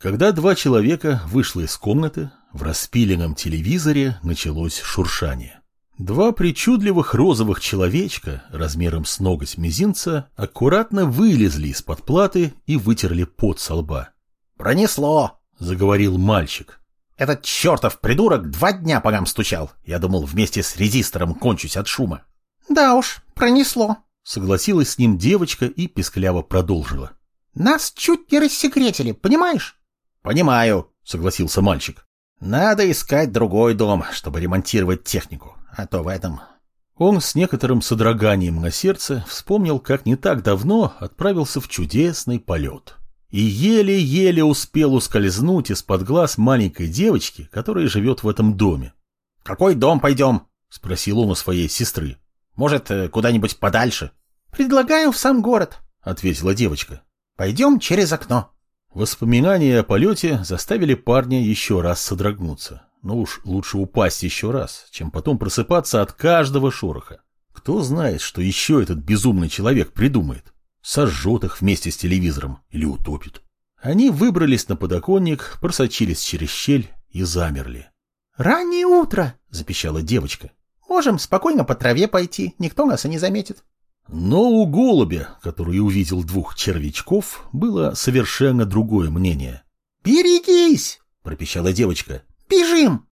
Когда два человека вышло из комнаты, в распиленном телевизоре началось шуршание. Два причудливых розовых человечка размером с ноготь мизинца аккуратно вылезли из-под платы и вытерли пот со лба. «Пронесло!» — заговорил мальчик. «Этот чертов придурок два дня по нам стучал. Я думал, вместе с резистором кончусь от шума». «Да уж, пронесло», — согласилась с ним девочка и пескляво продолжила. «Нас чуть не рассекретили, понимаешь?» «Понимаю», — согласился мальчик. «Надо искать другой дом, чтобы ремонтировать технику, а то в этом...» Он с некоторым содроганием на сердце вспомнил, как не так давно отправился в чудесный полет. И еле-еле успел ускользнуть из-под глаз маленькой девочки, которая живет в этом доме. «Какой дом пойдем?» — спросил он у своей сестры. «Может, э, куда-нибудь подальше?» «Предлагаю в сам город», — ответила девочка. «Пойдем через окно». Воспоминания о полете заставили парня еще раз содрогнуться. Но ну уж лучше упасть еще раз, чем потом просыпаться от каждого шороха. Кто знает, что еще этот безумный человек придумает. Сожжет их вместе с телевизором или утопит. Они выбрались на подоконник, просочились через щель и замерли. «Раннее утро!» — запищала девочка. «Можем спокойно по траве пойти, никто нас и не заметит». Но у голубя, который увидел двух червячков, было совершенно другое мнение. «Берегись!» — пропищала девочка. «Бежим!»